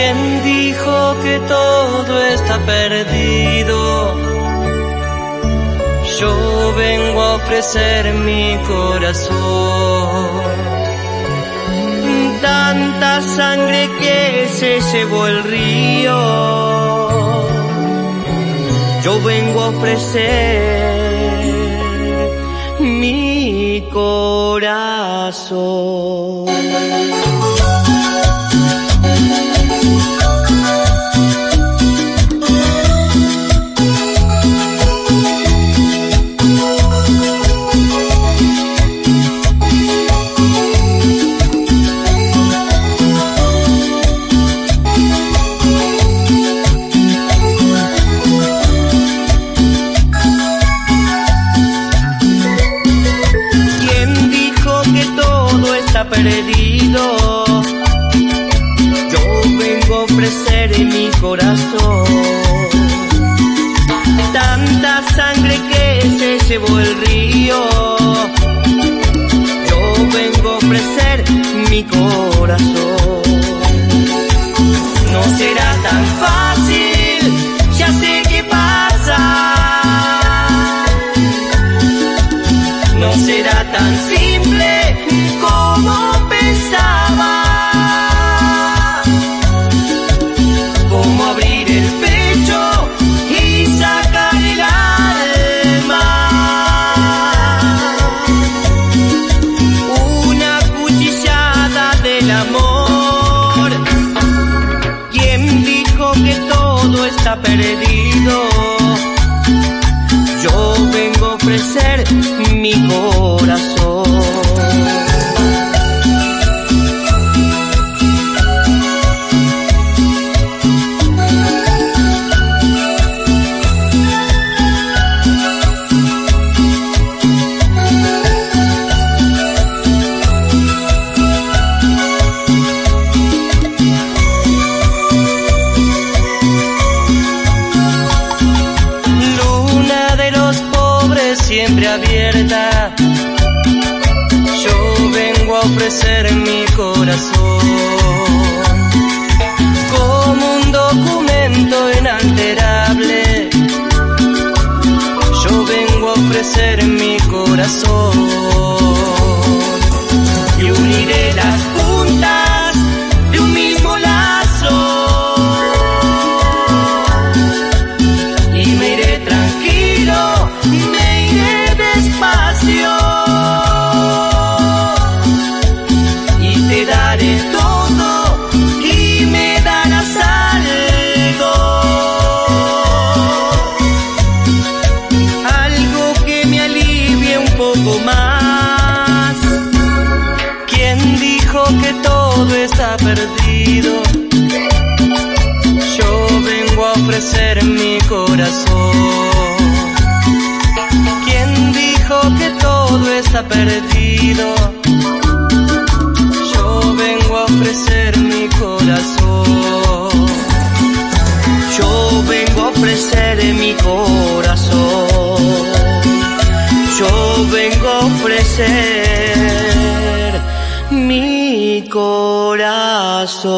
¿Quién dijo que todo está perdido? Yo vengo a ofrecer mi corazón. Tanta sangre que se llevó el río. Yo vengo a ofrecer mi corazón. Perdido? Yo vengo a ofrecer mi corazón. Tanta sangre que se llevó el río. Yo vengo a ofrecer mi corazón. Está perdido? Yo vengo a ofrecer mi corazón. Abierta. Yo vengo a ofrecer mi corazón todo está perdido? Yo vengo a ofrecer mi corazón. ¿Quién dijo que todo está perdido? Yo vengo a ofrecer mi corazón. Yo vengo a ofrecer mi corazón. Yo vengo a ofrecer corazón.